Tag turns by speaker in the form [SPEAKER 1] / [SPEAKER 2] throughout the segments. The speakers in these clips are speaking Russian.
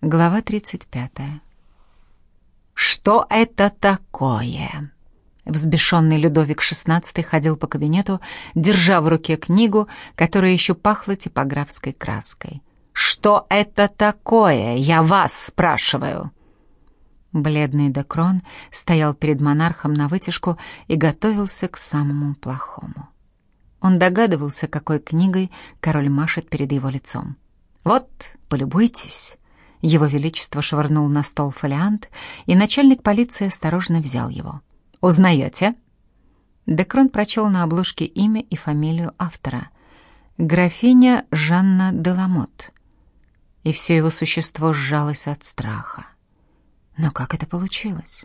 [SPEAKER 1] Глава 35. «Что это такое?» Взбешенный Людовик XVI ходил по кабинету, держа в руке книгу, которая еще пахла типографской краской. «Что это такое? Я вас спрашиваю!» Бледный Декрон стоял перед монархом на вытяжку и готовился к самому плохому. Он догадывался, какой книгой король машет перед его лицом. «Вот, полюбуйтесь!» Его Величество швырнул на стол фолиант, и начальник полиции осторожно взял его. «Узнаете?» Декрон прочел на обложке имя и фамилию автора. Графиня Жанна Деламот. И все его существо сжалось от страха. Но как это получилось?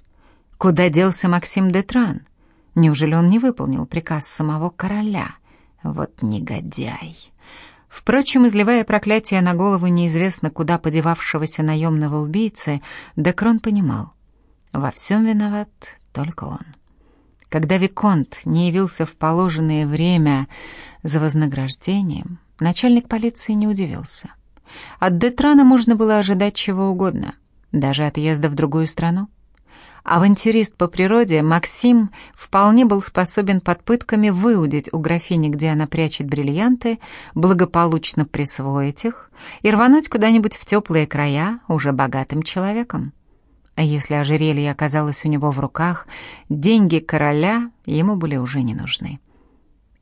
[SPEAKER 1] Куда делся Максим Детран? Неужели он не выполнил приказ самого короля? Вот негодяй! Впрочем, изливая проклятие на голову неизвестно куда подевавшегося наемного убийцы, Декрон понимал, во всем виноват только он. Когда Виконт не явился в положенное время за вознаграждением, начальник полиции не удивился. От Детрана можно было ожидать чего угодно, даже отъезда в другую страну. Авантюрист по природе, Максим вполне был способен под пытками выудить у графини, где она прячет бриллианты, благополучно присвоить их и рвануть куда-нибудь в теплые края уже богатым человеком. А если ожерелье оказалось у него в руках, деньги короля ему были уже не нужны.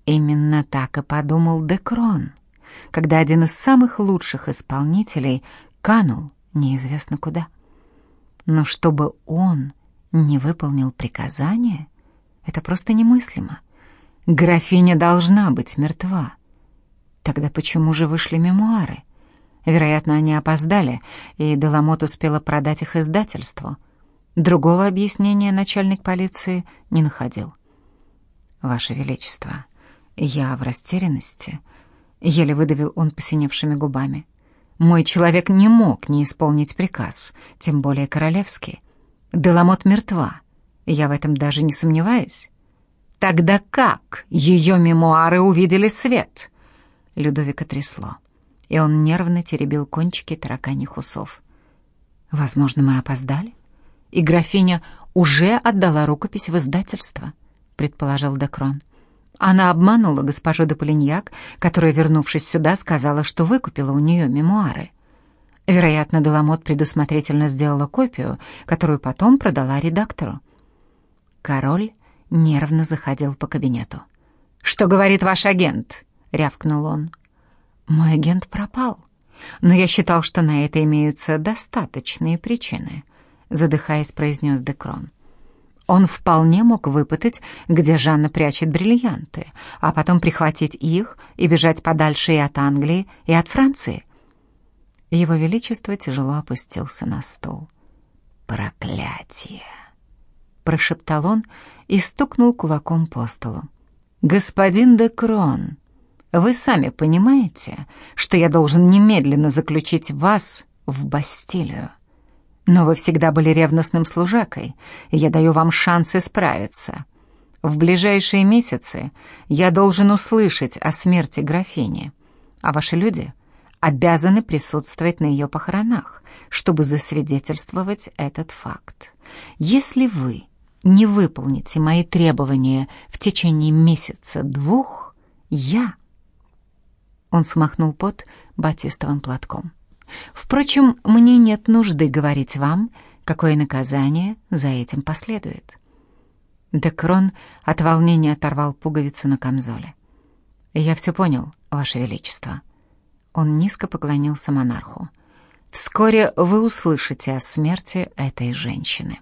[SPEAKER 1] Именно так и подумал Декрон, когда один из самых лучших исполнителей канул неизвестно куда. Но чтобы он не выполнил приказание? Это просто немыслимо. Графиня должна быть мертва. Тогда почему же вышли мемуары? Вероятно, они опоздали, и Деламот успела продать их издательству. Другого объяснения начальник полиции не находил. «Ваше Величество, я в растерянности», — еле выдавил он посиневшими губами. «Мой человек не мог не исполнить приказ, тем более королевский. Деламот мертва. Я в этом даже не сомневаюсь. Тогда как ее мемуары увидели свет? Людовика трясло, и он нервно теребил кончики тараканьих усов. Возможно, мы опоздали, и графиня уже отдала рукопись в издательство, предположил Декрон. Она обманула госпожу де Полиньяк, которая, вернувшись сюда, сказала, что выкупила у нее мемуары. Вероятно, Деламот предусмотрительно сделала копию, которую потом продала редактору. Король нервно заходил по кабинету. «Что говорит ваш агент?» — рявкнул он. «Мой агент пропал, но я считал, что на это имеются достаточные причины», — задыхаясь, произнес Декрон. Он вполне мог выпытать, где Жанна прячет бриллианты, а потом прихватить их и бежать подальше и от Англии, и от Франции. Его Величество тяжело опустился на стол. «Проклятие!» — прошептал он и стукнул кулаком по столу. «Господин де Крон, вы сами понимаете, что я должен немедленно заключить вас в Бастилию. Но вы всегда были ревностным служакой, и я даю вам шанс исправиться. В ближайшие месяцы я должен услышать о смерти графини, а ваши люди обязаны присутствовать на ее похоронах, чтобы засвидетельствовать этот факт. Если вы не выполните мои требования в течение месяца-двух, я...» Он смахнул пот батистовым платком. «Впрочем, мне нет нужды говорить вам, какое наказание за этим последует». Декрон от волнения оторвал пуговицу на камзоле. «Я все понял, Ваше Величество». Он низко поклонился монарху. «Вскоре вы услышите о смерти этой женщины».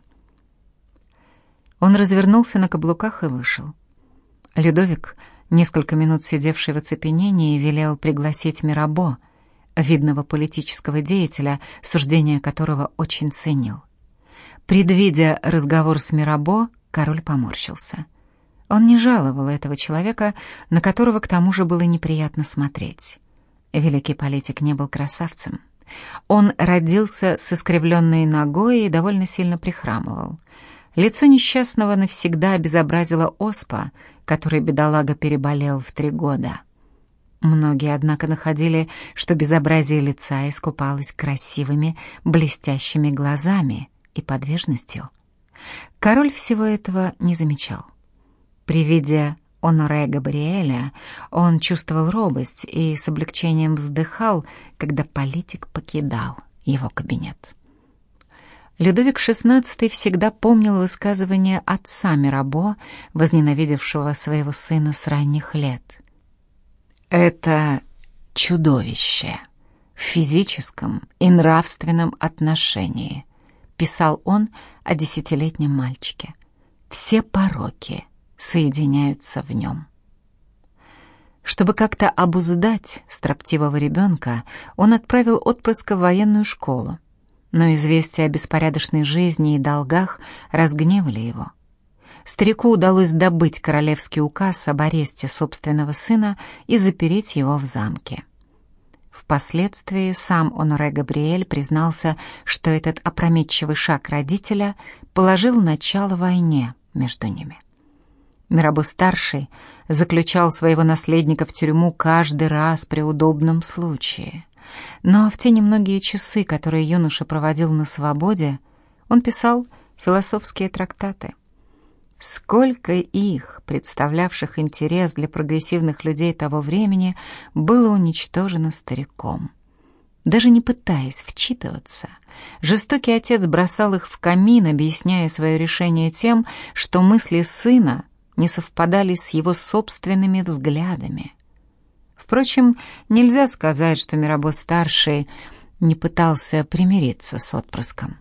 [SPEAKER 1] Он развернулся на каблуках и вышел. Людовик, несколько минут сидевший в оцепенении, велел пригласить Мирабо, видного политического деятеля, суждение которого очень ценил. Предвидя разговор с Мирабо, король поморщился. Он не жаловал этого человека, на которого к тому же было неприятно смотреть. Великий политик не был красавцем. Он родился с искривленной ногой и довольно сильно прихрамывал. Лицо несчастного навсегда обезобразила оспа, которой бедолага переболел в три года. Многие, однако, находили, что безобразие лица искупалось красивыми, блестящими глазами и подвижностью. Король всего этого не замечал. При виде Оноре Габриэля он чувствовал робость и с облегчением вздыхал, когда политик покидал его кабинет. Людовик XVI всегда помнил высказывание отца Мирабо, возненавидевшего своего сына с ранних лет. «Это чудовище в физическом и нравственном отношении», писал он о десятилетнем мальчике. «Все пороки соединяются в нем». Чтобы как-то обуздать строптивого ребенка, он отправил отпрыска в военную школу но известия о беспорядочной жизни и долгах разгневали его. Старику удалось добыть королевский указ об аресте собственного сына и запереть его в замке. Впоследствии сам Оноре Габриэль признался, что этот опрометчивый шаг родителя положил начало войне между ними. Мирабо-старший заключал своего наследника в тюрьму каждый раз при удобном случае. Но в те немногие часы, которые юноша проводил на свободе, он писал философские трактаты. Сколько их, представлявших интерес для прогрессивных людей того времени, было уничтожено стариком. Даже не пытаясь вчитываться, жестокий отец бросал их в камин, объясняя свое решение тем, что мысли сына не совпадали с его собственными взглядами. Впрочем, нельзя сказать, что Мирабо-старший не пытался примириться с отпрыском.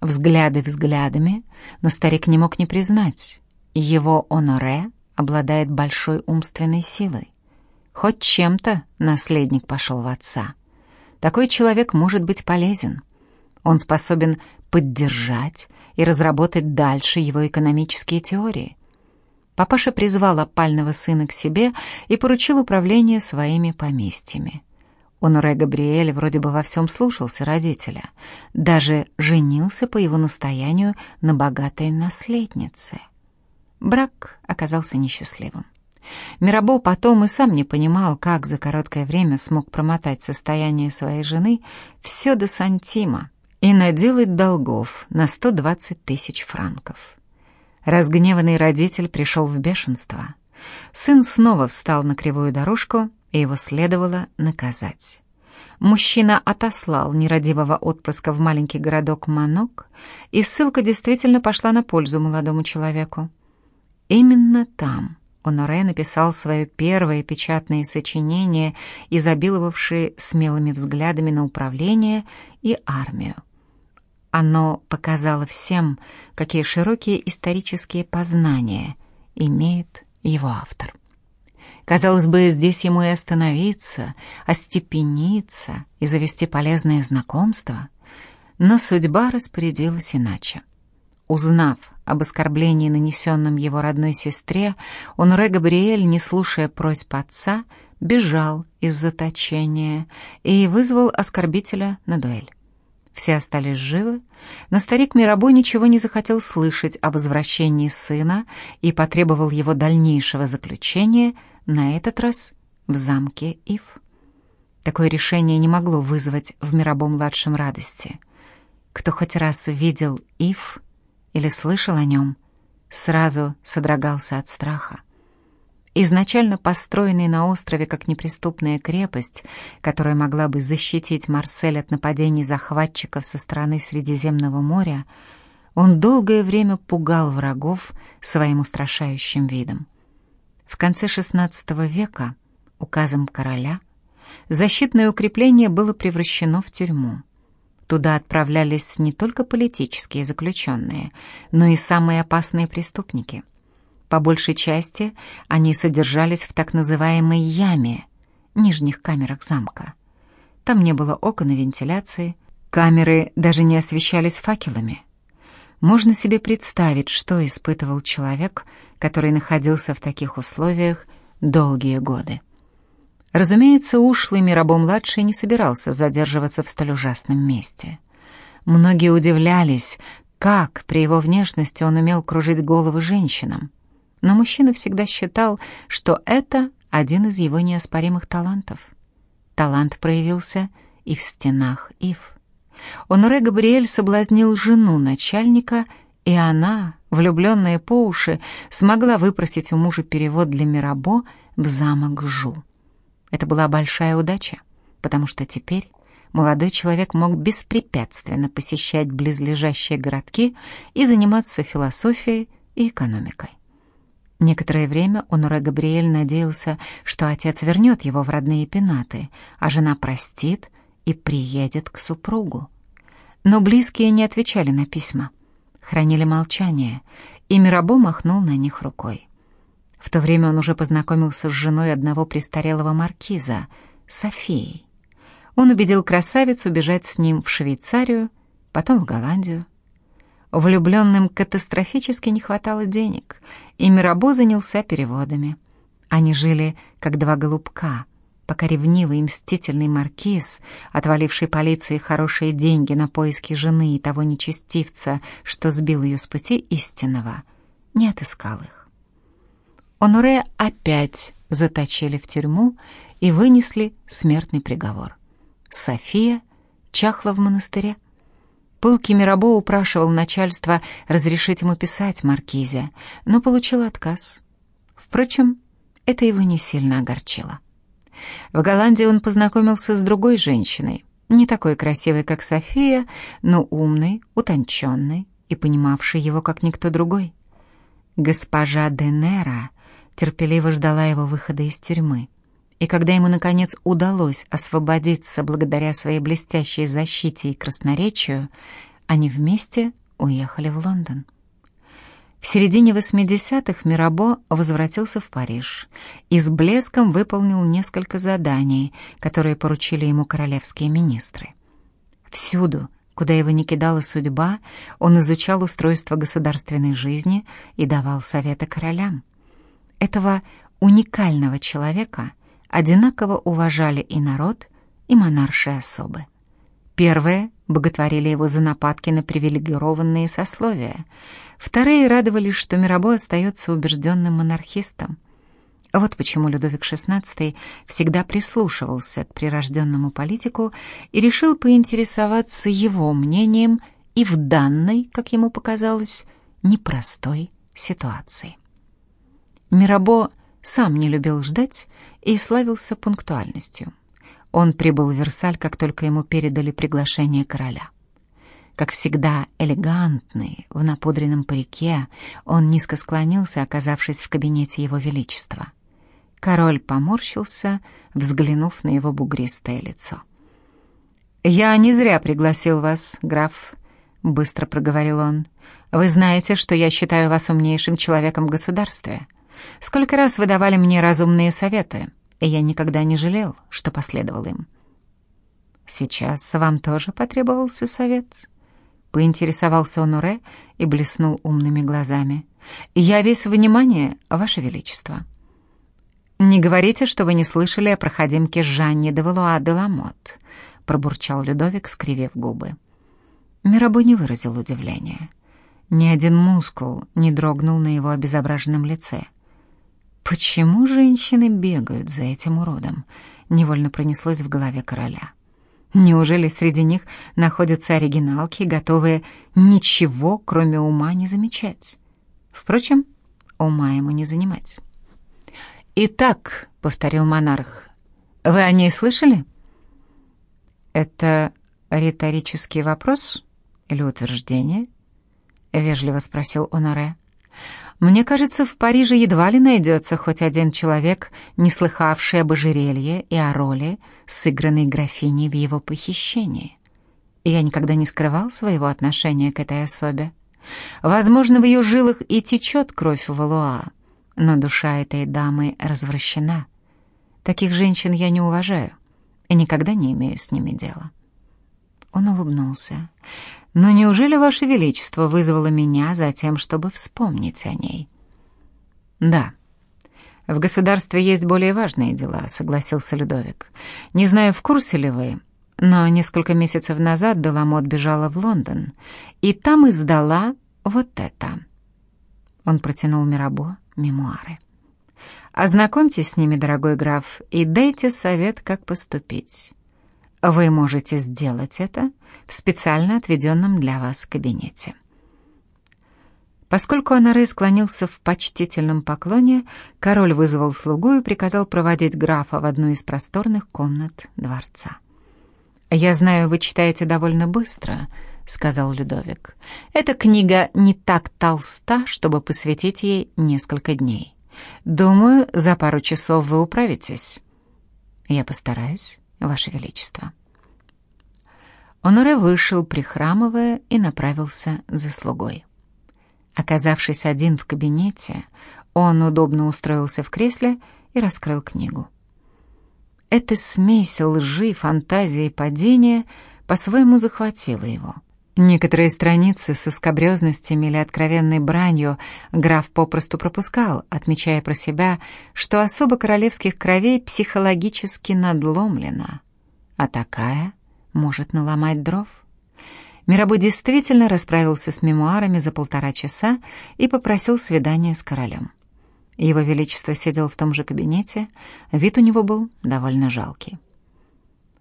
[SPEAKER 1] Взгляды взглядами, но старик не мог не признать. Его Оноре обладает большой умственной силой. Хоть чем-то наследник пошел в отца. Такой человек может быть полезен. Он способен поддержать и разработать дальше его экономические теории. Папаша призвал опального сына к себе и поручил управление своими поместьями. Оноре Габриэль вроде бы во всем слушался родителя, даже женился по его настоянию на богатой наследнице. Брак оказался несчастливым. Мирабо потом и сам не понимал, как за короткое время смог промотать состояние своей жены все до сантима и наделать долгов на 120 тысяч франков. Разгневанный родитель пришел в бешенство. Сын снова встал на кривую дорожку, и его следовало наказать. Мужчина отослал нерадивого отпрыска в маленький городок Манок, и ссылка действительно пошла на пользу молодому человеку. Именно там Оноре написал свое первое печатное сочинение, изобиловавшее смелыми взглядами на управление и армию. Оно показало всем, какие широкие исторические познания имеет его автор. Казалось бы, здесь ему и остановиться, остепениться и завести полезное знакомство, но судьба распорядилась иначе. Узнав об оскорблении, нанесенном его родной сестре, Онуре Габриэль, не слушая просьб отца, бежал из заточения и вызвал оскорбителя на дуэль. Все остались живы, но старик Мирабо ничего не захотел слышать о возвращении сына и потребовал его дальнейшего заключения, на этот раз в замке Ив. Такое решение не могло вызвать в Мирабо-младшем радости. Кто хоть раз видел Ив или слышал о нем, сразу содрогался от страха изначально построенный на острове как неприступная крепость, которая могла бы защитить Марсель от нападений захватчиков со стороны Средиземного моря, он долгое время пугал врагов своим устрашающим видом. В конце XVI века указом короля защитное укрепление было превращено в тюрьму. Туда отправлялись не только политические заключенные, но и самые опасные преступники — по большей части они содержались в так называемой яме, нижних камерах замка. Там не было окон и вентиляции, камеры даже не освещались факелами. Можно себе представить, что испытывал человек, который находился в таких условиях долгие годы. Разумеется, ушлый Мирабо-младший не собирался задерживаться в столь ужасном месте. Многие удивлялись, как при его внешности он умел кружить головы женщинам но мужчина всегда считал, что это один из его неоспоримых талантов. Талант проявился и в стенах Ив. Оноре Габриэль соблазнил жену начальника, и она, влюбленная по уши, смогла выпросить у мужа перевод для Мирабо в замок Жу. Это была большая удача, потому что теперь молодой человек мог беспрепятственно посещать близлежащие городки и заниматься философией и экономикой. Некоторое время Оноре Габриэль надеялся, что отец вернет его в родные пенаты, а жена простит и приедет к супругу. Но близкие не отвечали на письма, хранили молчание, и Мирабо махнул на них рукой. В то время он уже познакомился с женой одного престарелого маркиза, Софией. Он убедил красавицу бежать с ним в Швейцарию, потом в Голландию. Влюбленным катастрофически не хватало денег, и Мирабо занялся переводами. Они жили как два голубка, пока ревнивый и мстительный маркиз, отваливший полиции хорошие деньги на поиски жены и того нечестивца, что сбил ее с пути истинного, не отыскал их. Оноре опять заточили в тюрьму и вынесли смертный приговор. София чахла в монастыре. Пылкий Мирабо упрашивал начальство разрешить ему писать Маркизе, но получил отказ. Впрочем, это его не сильно огорчило. В Голландии он познакомился с другой женщиной, не такой красивой, как София, но умной, утонченной и понимавшей его, как никто другой. Госпожа Денера терпеливо ждала его выхода из тюрьмы и когда ему, наконец, удалось освободиться благодаря своей блестящей защите и красноречию, они вместе уехали в Лондон. В середине 80-х Мирабо возвратился в Париж и с блеском выполнил несколько заданий, которые поручили ему королевские министры. Всюду, куда его не кидала судьба, он изучал устройство государственной жизни и давал советы королям. Этого уникального человека одинаково уважали и народ, и монарши особы. Первые боготворили его за нападки на привилегированные сословия, вторые радовались, что Мирабо остается убежденным монархистом. Вот почему Людовик XVI всегда прислушивался к прирожденному политику и решил поинтересоваться его мнением и в данной, как ему показалось, непростой ситуации. Мирабо сам не любил ждать и славился пунктуальностью. Он прибыл в Версаль, как только ему передали приглашение короля. Как всегда элегантный, в напудренном парике, он низко склонился, оказавшись в кабинете его величества. Король поморщился, взглянув на его бугристое лицо. «Я не зря пригласил вас, граф», — быстро проговорил он. «Вы знаете, что я считаю вас умнейшим человеком в государстве. Сколько раз вы давали мне разумные советы, и я никогда не жалел, что последовал им. Сейчас вам тоже потребовался совет? Поинтересовался Оноре и блеснул умными глазами. Я весь внимание, Ваше Величество. Не говорите, что вы не слышали о проходимке Жанне де Валуа де Ламот, пробурчал Людовик, скривив губы. Мирабо не выразил удивления. Ни один мускул не дрогнул на его обезображенном лице — Почему женщины бегают за этим уродом? Невольно пронеслось в голове короля. Неужели среди них находятся оригиналки, готовые ничего, кроме ума, не замечать? Впрочем, ума ему не занимать. «Итак», — повторил монарх, — «вы о ней слышали?» «Это риторический вопрос или утверждение?» — вежливо спросил Оноре. Мне кажется, в Париже едва ли найдется хоть один человек, не слыхавший об ожерелье и о роли, сыгранной графиней в его похищении. Я никогда не скрывал своего отношения к этой особе. Возможно, в ее жилах и течет кровь Валуа, но душа этой дамы развращена. Таких женщин я не уважаю и никогда не имею с ними дела. Он улыбнулся. Но неужели Ваше Величество вызвало меня за тем, чтобы вспомнить о ней? Да. В государстве есть более важные дела, согласился Людовик. Не знаю, в курсе ли вы, но несколько месяцев назад Деламот бежала в Лондон и там издала вот это. Он протянул Мирабо мемуары. Ознакомьтесь с ними, дорогой граф, и дайте совет, как поступить. Вы можете сделать это в специально отведенном для вас кабинете. Поскольку Анаре склонился в почтительном поклоне, король вызвал слугу и приказал проводить графа в одну из просторных комнат дворца. «Я знаю, вы читаете довольно быстро», — сказал Людовик. «Эта книга не так толста, чтобы посвятить ей несколько дней. Думаю, за пару часов вы управитесь». «Я постараюсь, Ваше Величество». Оноре вышел, прихрамывая, и направился за слугой. Оказавшись один в кабинете, он удобно устроился в кресле и раскрыл книгу. Эта смесь лжи, фантазии и падения по-своему захватила его. Некоторые страницы со скобрезностями или откровенной бранью граф попросту пропускал, отмечая про себя, что особо королевских кровей психологически надломлена, а такая может наломать дров. Мирабо действительно расправился с мемуарами за полтора часа и попросил свидания с королем. Его Величество сидел в том же кабинете, вид у него был довольно жалкий.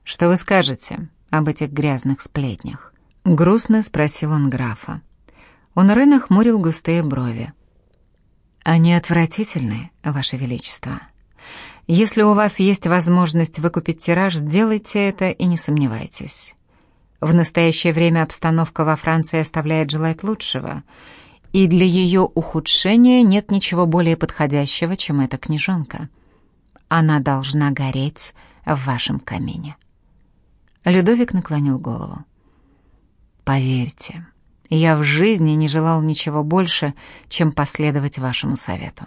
[SPEAKER 1] «Что вы скажете об этих грязных сплетнях?» — грустно спросил он графа. Он рынок хмурил густые брови. «Они отвратительны, Ваше Величество. Если у вас есть возможность выкупить тираж, сделайте это и не сомневайтесь. В настоящее время обстановка во Франции оставляет желать лучшего, и для ее ухудшения нет ничего более подходящего, чем эта книжонка. Она должна гореть в вашем камине. Людовик наклонил голову. Поверьте, я в жизни не желал ничего больше, чем последовать вашему совету.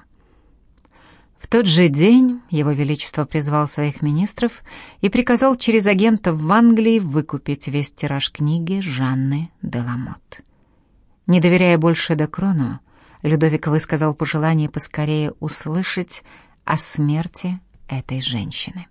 [SPEAKER 1] В тот же день Его Величество призвал своих министров и приказал через агентов в Англии выкупить весь тираж книги Жанны де Ламот. Не доверяя больше Декрону, Людовик высказал пожелание поскорее услышать о смерти этой женщины.